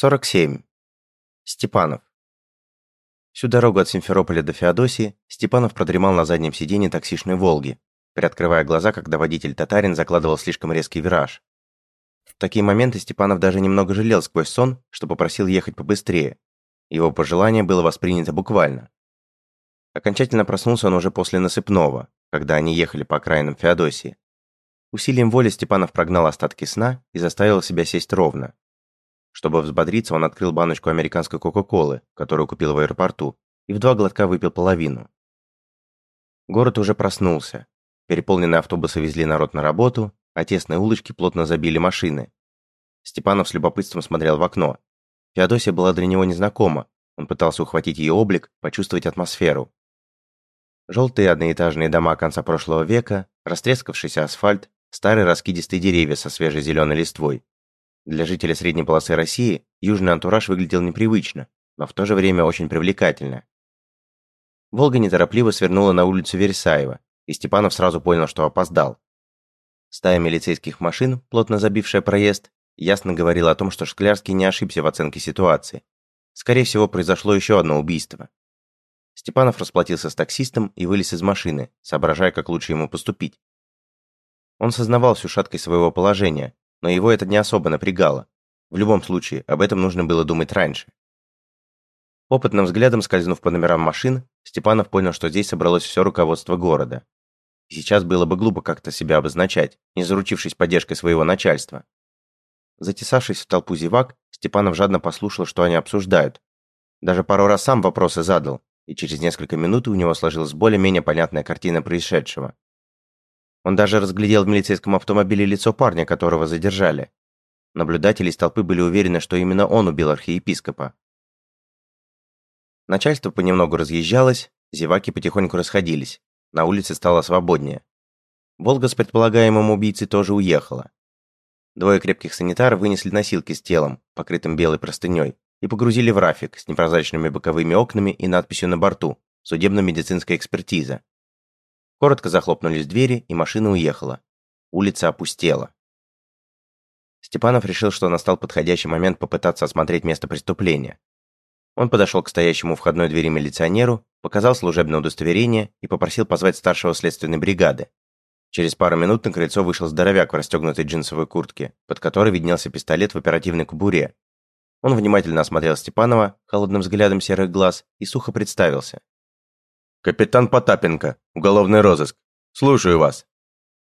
47. Степанов. Всю дорогу от Симферополя до Феодосии Степанов продремал на заднем сиденье таксишной «Волги», приоткрывая глаза, когда водитель-татарин закладывал слишком резкий вираж. В такие моменты Степанов даже немного жалел сквозь сон, что попросил ехать побыстрее. Его пожелание было воспринято буквально. Окончательно проснулся он уже после насыпного, когда они ехали по окраинам Феодосии. Усилием воли Степанов прогнал остатки сна и заставил себя сесть ровно, чтобы взбодриться, он открыл баночку американской Кока-Колы, которую купил в аэропорту, и в два глотка выпил половину. Город уже проснулся. Переполненные автобусы везли народ на работу, а тесные улочки плотно забили машины. Степанов с любопытством смотрел в окно. Феодосия была для него незнакома. Он пытался ухватить ее облик, почувствовать атмосферу. Желтые одноэтажные дома конца прошлого века, растрескавшийся асфальт, старые раскидистые деревья со свежей зеленой листвой. Для жителя средней полосы России южный антураж выглядел непривычно, но в то же время очень привлекательно. Волга неторопливо свернула на улицу Вересаева, и Степанов сразу понял, что опоздал. Стая милицейских машин, плотно забившая проезд, ясно говорила о том, что Шклярский не ошибся в оценке ситуации. Скорее всего, произошло еще одно убийство. Степанов расплатился с таксистом и вылез из машины, соображая, как лучше ему поступить. Он сознавал всю шаткость своего положения, но его это не особо напрягало. В любом случае, об этом нужно было думать раньше. Опытным взглядом скользнув по номерам машин, Степанов понял, что здесь собралось все руководство города. И сейчас было бы глупо как-то себя обозначать, не заручившись поддержкой своего начальства. Затесавшись в толпу зевак, Степанов жадно послушал, что они обсуждают. Даже пару раз сам вопросы задал, и через несколько минут у него сложилась более-менее понятная картина происшедшего. Он даже разглядел в милицейском автомобиле лицо парня, которого задержали. Наблюдатели из толпы были уверены, что именно он убил архиепископа. Начальство понемногу разъезжалось, зеваки потихоньку расходились. На улице стало свободнее. Волга с предполагаемым убийцей тоже уехала. Двое крепких санитаров вынесли носилки с телом, покрытым белой простыней, и погрузили в рафик с непрозрачными боковыми окнами и надписью на борту «Судебно-медицинская экспертиза». Коротко захлопнулись двери, и машина уехала. Улица опустела. Степанов решил, что настал подходящий момент попытаться осмотреть место преступления. Он подошел к стоящему у входной двери милиционеру, показал служебное удостоверение и попросил позвать старшего следственной бригады. Через пару минут на крыльцо вышел здоровяк в расстегнутой джинсовой куртке, под которой виднелся пистолет в оперативной кобуре. Он внимательно осмотрел Степанова холодным взглядом серых глаз и сухо представился. «Капитан Потапенко, уголовный розыск. Слушаю вас».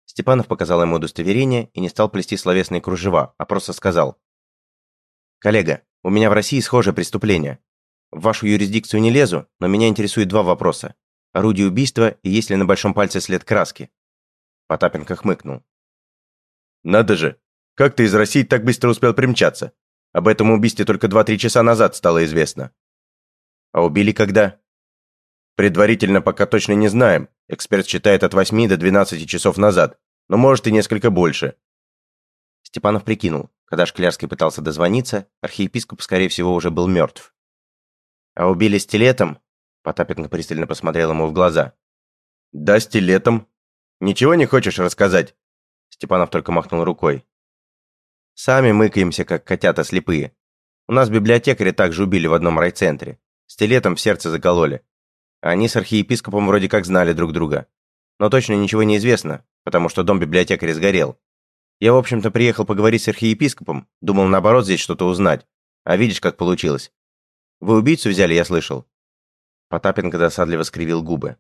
Степанов показал ему удостоверение и не стал плести словесные кружева, а просто сказал. «Коллега, у меня в России схожее преступление. В вашу юрисдикцию не лезу, но меня интересует два вопроса. Орудие убийства и есть ли на большом пальце след краски?» Потапенко хмыкнул. «Надо же! Как ты из России так быстро успел примчаться? Об этом убийстве только 2-3 часа назад стало известно». «А убили когда?» Предварительно пока точно не знаем. Эксперт считает от 8 до 12 часов назад, но может и несколько больше. Степанов прикинул, когда Шклярский пытался дозвониться, архиепископ, скорее всего, уже был мертв. «А убили стилетом?» Потапенко пристально посмотрел ему в глаза. «Да, стилетом. Ничего не хочешь рассказать?» Степанов только махнул рукой. «Сами мыкаемся, как котята слепые. У нас библиотекаря также убили в одном райцентре. Стилетом в сердце закололи. Они с архиепископом вроде как знали друг друга. Но точно ничего не известно, потому что дом библиотекаря сгорел. Я, в общем-то, приехал поговорить с архиепископом, думал, наоборот, здесь что-то узнать. А видишь, как получилось. Вы убийцу взяли, я слышал». Потапенко досадливо скривил губы.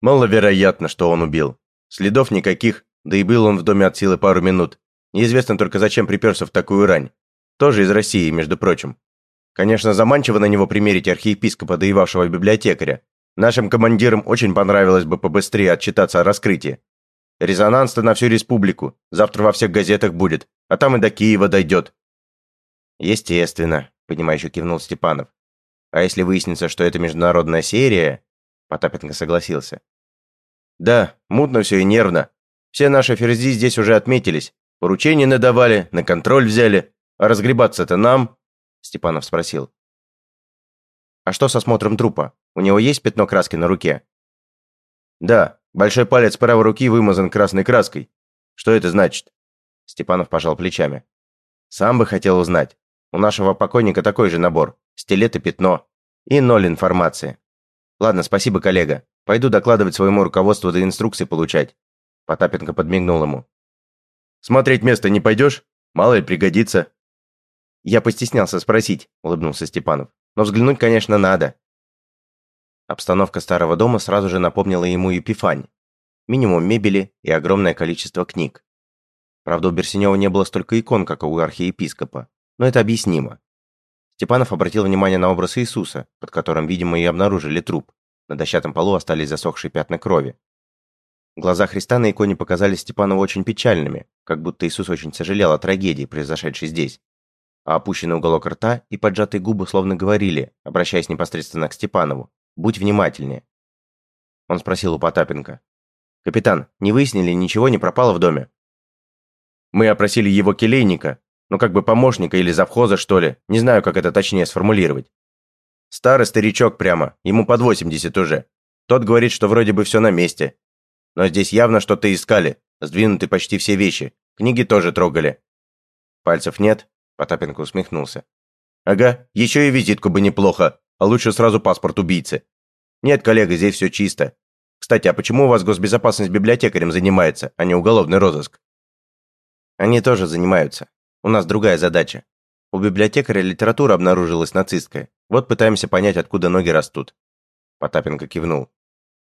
«Маловероятно, что он убил. Следов никаких, да и был он в доме от силы пару минут. Неизвестно только, зачем приперся в такую рань. Тоже из России, между прочим. Конечно, заманчиво на него примерить архиепископа, да библиотекаря. Нашим командирам очень понравилось бы побыстрее отчитаться о раскрытии. Резонанс-то на всю республику. Завтра во всех газетах будет. А там и до Киева дойдет. Естественно, понимающе кивнул Степанов. А если выяснится, что это международная серия... Потапенко согласился. Да, мутно все и нервно. Все наши ферзи здесь уже отметились. Поручения надавали, на контроль взяли. А разгребаться-то нам... Степанов спросил. «А что с осмотром трупа? У него есть пятно краски на руке?» «Да, большой палец правой руки вымазан красной краской. Что это значит?» Степанов пожал плечами. «Сам бы хотел узнать. У нашего покойника такой же набор. Стилет и пятно. И ноль информации. Ладно, спасибо, коллега. Пойду докладывать своему руководству до инструкции получать. Потапенко подмигнул ему. Смотреть место не пойдешь? Мало ли пригодится. Я постеснялся спросить, улыбнулся Степанов. Но взглянуть, конечно, надо. Обстановка старого дома сразу же напомнила ему Епифань. Минимум мебели и огромное количество книг. Правда, у Берсенева не было столько икон, как у архиепископа, но это объяснимо. Степанов обратил внимание на образ Иисуса, под которым, видимо, и обнаружили труп. На дощатом полу остались засохшие пятна крови. Глаза Христа на иконе показались Степанову очень печальными, как будто Иисус очень сожалел о трагедии, произошедшей здесь. А опущенный уголок рта и поджатые губы словно говорили, обращаясь непосредственно к Степанову, «Будь внимательнее». Он спросил у Потапенко. «Капитан, не выяснили, ничего не пропало в доме?» Мы опросили его келейника, ну как бы помощника или завхоза, что ли, не знаю, как это точнее сформулировать. Старый старичок прямо, ему под 80 уже. Тот говорит, что вроде бы все на месте. Но здесь явно что-то искали, сдвинуты почти все вещи, книги тоже трогали. Пальцев нет, Потапенко усмехнулся. Ага, еще и визитку бы неплохо, а лучше сразу паспорт убийцы. Нет, коллега, здесь все чисто. Кстати, а почему у вас госбезопасность библиотекарем занимается, а не уголовный розыск? Они тоже занимаются. У нас другая задача. У библиотекаря литература обнаружилась нацистская. Вот пытаемся понять, откуда ноги растут. Потапенко кивнул.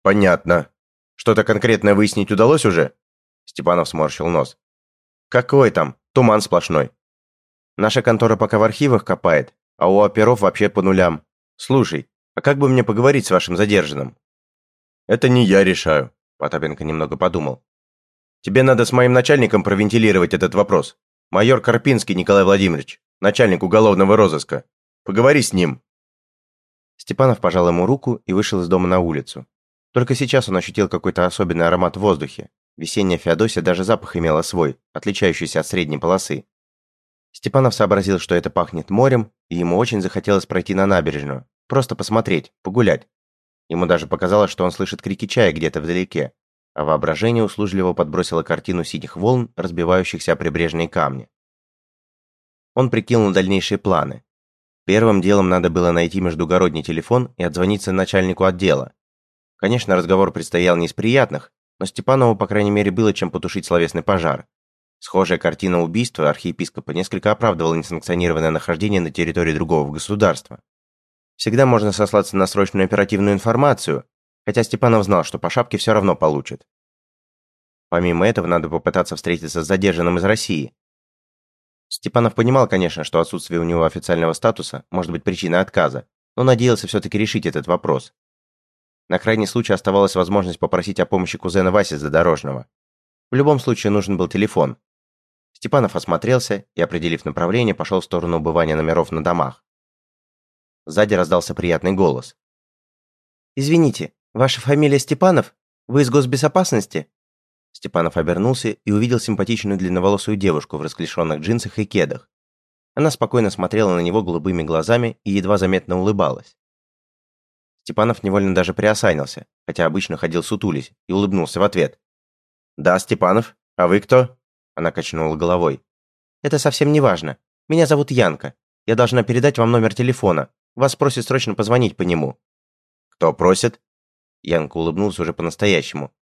Понятно. Что-то конкретное выяснить удалось уже? Степанов сморщил нос. Какой там? Туман сплошной. Наша контора пока в архивах копает, а у оперов вообще по нулям. Слушай, а как бы мне поговорить с вашим задержанным? Это не я решаю, Потапенко немного подумал. Тебе надо с моим начальником провентилировать этот вопрос. Майор Карпинский Николай Владимирович, начальник уголовного розыска. Поговори с ним». Степанов пожал ему руку и вышел из дома на улицу. Только сейчас он ощутил какой-то особенный аромат в воздухе. Весенняя Феодосия даже запах имела свой, отличающийся от средней полосы. Степанов сообразил, что это пахнет морем, и ему очень захотелось пройти на набережную. Просто посмотреть, погулять. Ему даже показалось, что он слышит крики чая где-то вдалеке, а воображение услужливо подбросило картину синих волн, разбивающихся о прибрежные камни. Он прикинул дальнейшие планы. Первым делом надо было найти междугородний телефон и отзвониться начальнику отдела. Конечно, разговор предстоял не из приятных, но Степанову, по крайней мере, было чем потушить словесный пожар. Схожая картина убийства архиепископа несколько оправдывала несанкционированное нахождение на территории другого государства. Всегда можно сослаться на срочную оперативную информацию, хотя Степанов знал, что по шапке все равно получит. Помимо этого, надо попытаться встретиться с задержанным из России. Степанов понимал, конечно, что отсутствие у него официального статуса может быть причиной отказа, но надеялся все-таки решить этот вопрос. На крайний случай оставалась возможность попросить о помощи кузена Васи Задорожного. В любом случае нужен был телефон. Степанов осмотрелся и, определив направление, пошел в сторону убывания номеров на домах. Сзади раздался приятный голос. «Извините, «Ваша фамилия Степанов? Вы из госбезопасности?» Степанов обернулся и увидел симпатичную длинноволосую девушку в расклешенных джинсах и кедах. Она спокойно смотрела на него голубыми глазами и едва заметно улыбалась. Степанов невольно даже приосанился, хотя обычно ходил сутулись, и улыбнулся в ответ. «Да, Степанов. А вы кто?» Она качнула головой. «Это совсем не важно. Меня зовут Янка. Я должна передать вам номер телефона. Вас просят срочно позвонить по нему». «Кто просит?» Янка улыбнулся уже по-настоящему.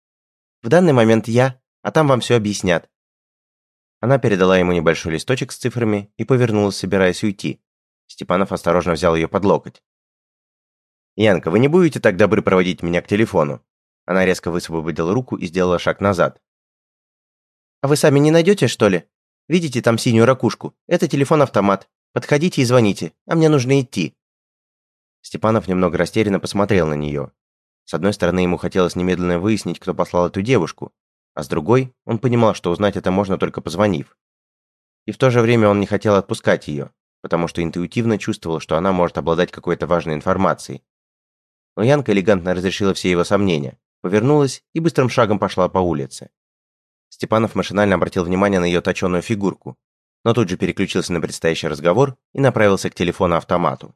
«В данный момент я, а там вам все объяснят». Она передала ему небольшой листочек с цифрами и повернулась, собираясь уйти. Степанов осторожно взял ее под локоть. «Янка, вы не будете так добры проводить меня к телефону?» Она резко высвободила руку и сделала шаг назад. «А вы сами не найдете, что ли? Видите там синюю ракушку? Это телефон-автомат. Подходите и звоните, а мне нужно идти». Степанов немного растерянно посмотрел на нее. С одной стороны, ему хотелось немедленно выяснить, кто послал эту девушку, а с другой, он понимал, что узнать это можно только позвонив. И в то же время он не хотел отпускать ее, потому что интуитивно чувствовал, что она может обладать какой-то важной информацией. Но Янка элегантно разрешила все его сомнения, повернулась и быстрым шагом пошла по улице. Степанов машинально обратил внимание на ее точеную фигурку, но тут же переключился на предстоящий разговор и направился к телефону-автомату.